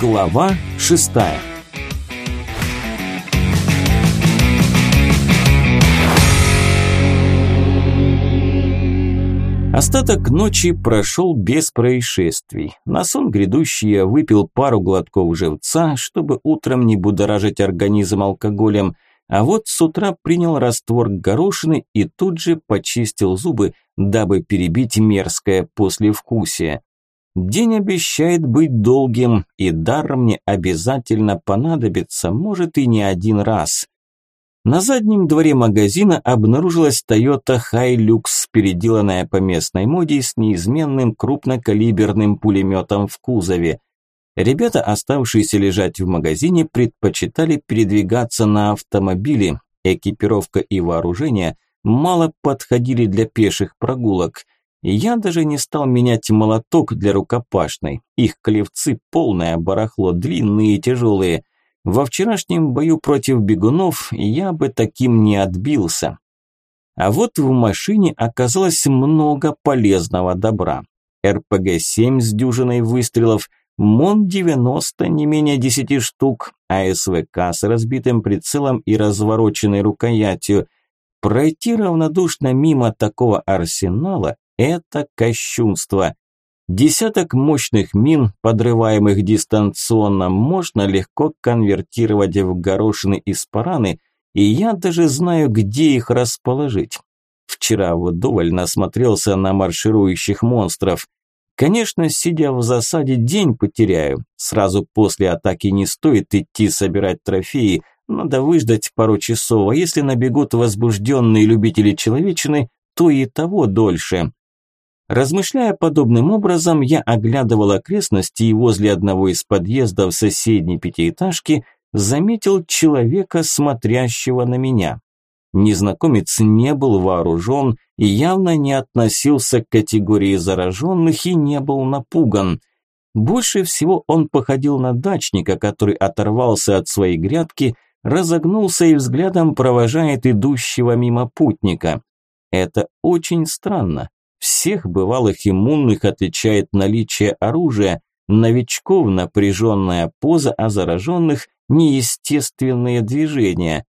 Глава шестая Остаток ночи прошел без происшествий. На сон грядущий я выпил пару глотков живца, чтобы утром не будоражить организм алкоголем, а вот с утра принял раствор горошины и тут же почистил зубы, дабы перебить мерзкое послевкусие. День обещает быть долгим, и дар мне обязательно понадобится, может и не один раз. На заднем дворе магазина обнаружилась Toyota Hilux, переделанная по местной моде с неизменным крупнокалиберным пулеметом в кузове. Ребята, оставшиеся лежать в магазине, предпочитали передвигаться на автомобиле. Экипировка и вооружение мало подходили для пеших прогулок – я даже не стал менять молоток для рукопашной. Их клевцы полное барахло, длинные и тяжелые. Во вчерашнем бою против бегунов я бы таким не отбился. А вот в машине оказалось много полезного добра. РПГ-7 с дюжиной выстрелов, МОН-90 не менее 10 штук, АСВК с разбитым прицелом и развороченной рукоятью. Пройти равнодушно мимо такого арсенала это кощунство. Десяток мощных мин, подрываемых дистанционно, можно легко конвертировать в горошины из параны, и я даже знаю, где их расположить. Вчера вдоволь насмотрелся на марширующих монстров. Конечно, сидя в засаде, день потеряю. Сразу после атаки не стоит идти собирать трофеи, надо выждать пару часов, а если набегут возбужденные любители человечины, то и того дольше. Размышляя подобным образом, я оглядывал окрестности и возле одного из подъездов соседней пятиэтажки заметил человека, смотрящего на меня. Незнакомец не был вооружен и явно не относился к категории зараженных и не был напуган. Больше всего он походил на дачника, который оторвался от своей грядки, разогнулся и взглядом провожает идущего мимо путника. Это очень странно. Всех бывалых иммунных отличает наличие оружия, новичков напряженная поза, а зараженных неестественные движения.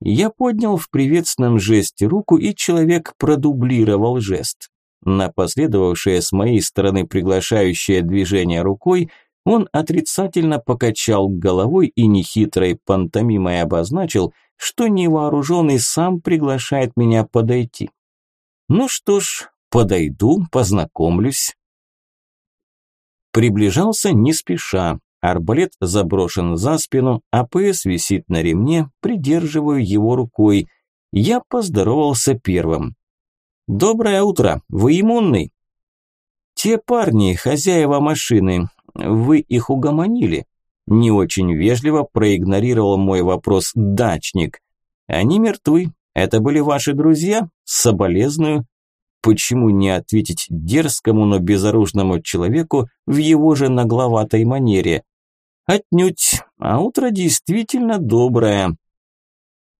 Я поднял в приветственном жесте руку, и человек продублировал жест. На последовавшее с моей стороны приглашающее движение рукой он отрицательно покачал головой и нехитрой пантомимой обозначил, что невооруженный сам приглашает меня подойти. Ну что ж, Подойду, познакомлюсь. Приближался не спеша. Арбалет заброшен за спину, а ПС висит на ремне, придерживаю его рукой. Я поздоровался первым. «Доброе утро, вы иммунный?» «Те парни, хозяева машины, вы их угомонили?» Не очень вежливо проигнорировал мой вопрос дачник. «Они мертвы. Это были ваши друзья? Соболезную. Почему не ответить дерзкому, но безоружному человеку в его же нагловатой манере? Отнюдь, а утро действительно доброе.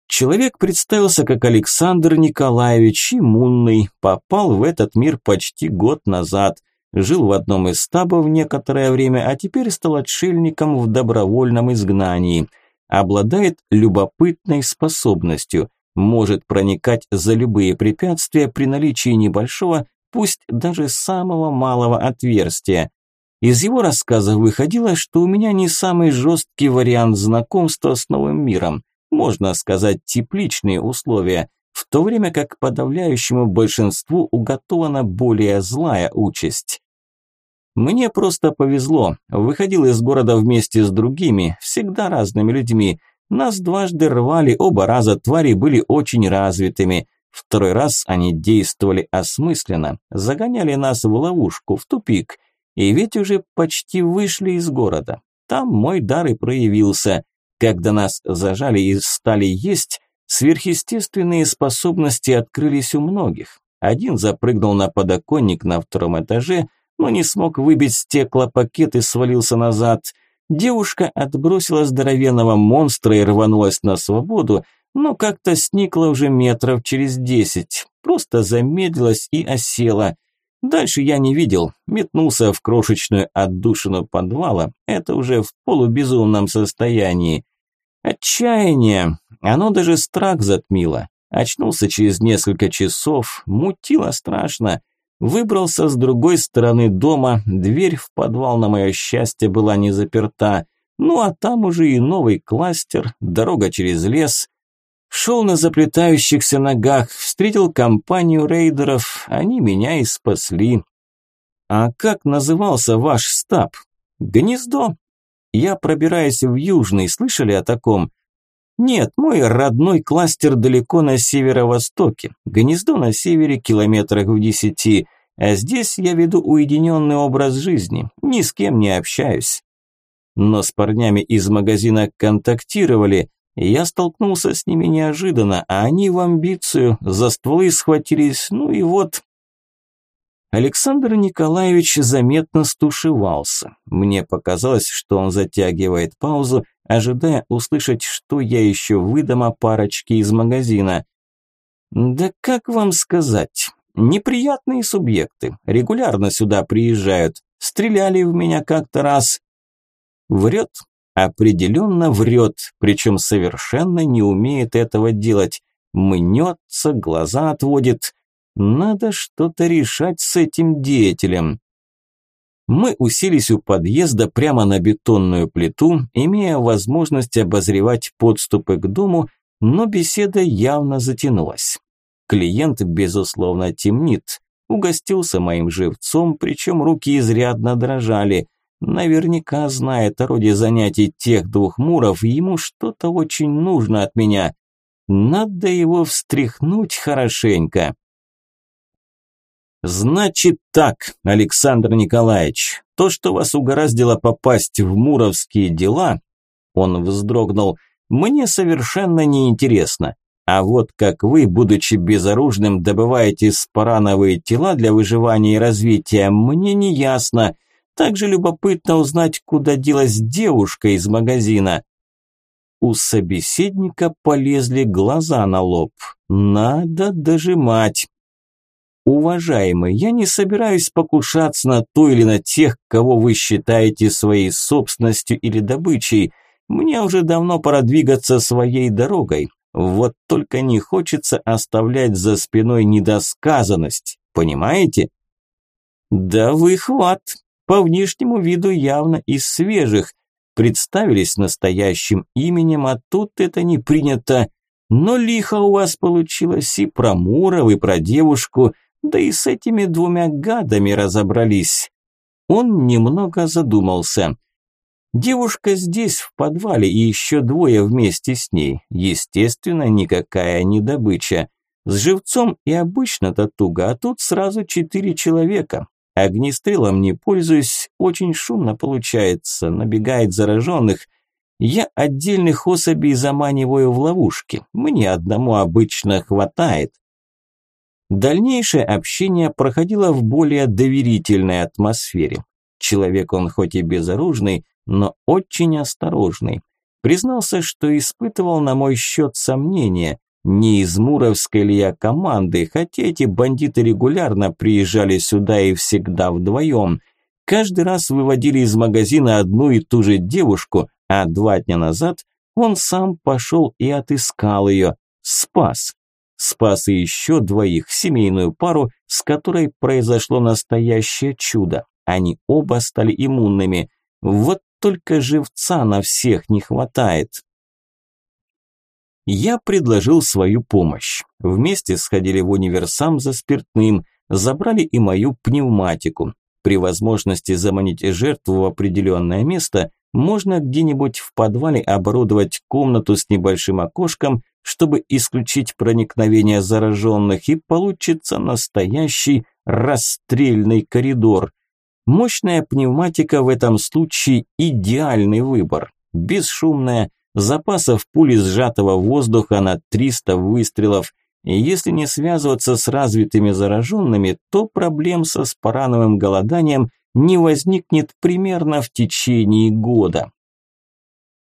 Человек представился как Александр Николаевич Имунный, попал в этот мир почти год назад, жил в одном из стабов некоторое время, а теперь стал отшельником в добровольном изгнании. Обладает любопытной способностью – может проникать за любые препятствия при наличии небольшого, пусть даже самого малого отверстия. Из его рассказа выходило, что у меня не самый жесткий вариант знакомства с новым миром, можно сказать, тепличные условия, в то время как подавляющему большинству уготована более злая участь. Мне просто повезло, выходил из города вместе с другими, всегда разными людьми, нас дважды рвали, оба раза твари были очень развитыми. Второй раз они действовали осмысленно, загоняли нас в ловушку, в тупик. И ведь уже почти вышли из города. Там мой дар и проявился. Когда нас зажали и стали есть, сверхъестественные способности открылись у многих. Один запрыгнул на подоконник на втором этаже, но не смог выбить стеклопакет и свалился назад – Девушка отбросила здоровенного монстра и рванулась на свободу, но как-то сникла уже метров через десять, просто замедлилась и осела. Дальше я не видел, метнулся в крошечную отдушину подвала, это уже в полубезумном состоянии. Отчаяние, оно даже страх затмило. Очнулся через несколько часов, мутило страшно. Выбрался с другой стороны дома, дверь в подвал, на мое счастье, была не заперта. Ну а там уже и новый кластер, дорога через лес. Шел на заплетающихся ногах, встретил компанию рейдеров, они меня и спасли. А как назывался ваш стаб? Гнездо. Я пробираюсь в Южный, слышали о таком? Нет, мой родной кластер далеко на северо-востоке. Гнездо на севере километрах в десяти. А здесь я веду уединенный образ жизни, ни с кем не общаюсь. Но с парнями из магазина контактировали, я столкнулся с ними неожиданно, а они в амбицию, за стволы схватились, ну и вот. Александр Николаевич заметно стушевался. Мне показалось, что он затягивает паузу, ожидая услышать, что я еще выдам о парочке из магазина. Да как вам сказать, неприятные субъекты, регулярно сюда приезжают, стреляли в меня как-то раз. Врет, Определенно врет, причем совершенно не умеет этого делать. Мнется, глаза отводит. Надо что-то решать с этим деятелем. Мы уселись у подъезда прямо на бетонную плиту, имея возможность обозревать подступы к дому, но беседа явно затянулась. Клиент, безусловно, темнит. Угостился моим живцом, причем руки изрядно дрожали – Наверняка знает о роде занятий тех двух муров, ему что-то очень нужно от меня. Надо его встряхнуть хорошенько. Значит так, Александр Николаевич, то, что вас угораздило попасть в муровские дела, он вздрогнул, мне совершенно неинтересно. А вот как вы, будучи безоружным, добываете спарановые тела для выживания и развития, мне не ясно – также любопытно узнать, куда делась девушка из магазина. У собеседника полезли глаза на лоб. Надо дожимать. Уважаемый, я не собираюсь покушаться на то или на тех, кого вы считаете своей собственностью или добычей. Мне уже давно пора двигаться своей дорогой. Вот только не хочется оставлять за спиной недосказанность. Понимаете? Да вы хват, по внешнему виду явно из свежих. Представились настоящим именем, а тут это не принято. Но лихо у вас получилось и про Муров, и про девушку, да и с этими двумя гадами разобрались. Он немного задумался. Девушка здесь, в подвале, и еще двое вместе с ней. Естественно, никакая не добыча. С живцом и обычно-то туго, а тут сразу четыре человека. Огнестрелом не пользуюсь, очень шумно получается, набегает зараженных. Я отдельных особей заманиваю в ловушки, мне одному обычно хватает. Дальнейшее общение проходило в более доверительной атмосфере. Человек он хоть и безоружный, но очень осторожный. Признался, что испытывал на мой счет сомнения. Не из Муровской ли я команды, хотя эти бандиты регулярно приезжали сюда и всегда вдвоем. Каждый раз выводили из магазина одну и ту же девушку, а два дня назад он сам пошел и отыскал ее. Спас. Спас и еще двоих, семейную пару, с которой произошло настоящее чудо. Они оба стали иммунными. Вот только живца на всех не хватает. Я предложил свою помощь. Вместе сходили в универсам за спиртным, забрали и мою пневматику. При возможности заманить жертву в определенное место, можно где-нибудь в подвале оборудовать комнату с небольшим окошком, чтобы исключить проникновение зараженных, и получится настоящий расстрельный коридор. Мощная пневматика в этом случае идеальный выбор. Бесшумная, запасов пули сжатого воздуха на 300 выстрелов. И если не связываться с развитыми зараженными, то проблем со спарановым голоданием не возникнет примерно в течение года.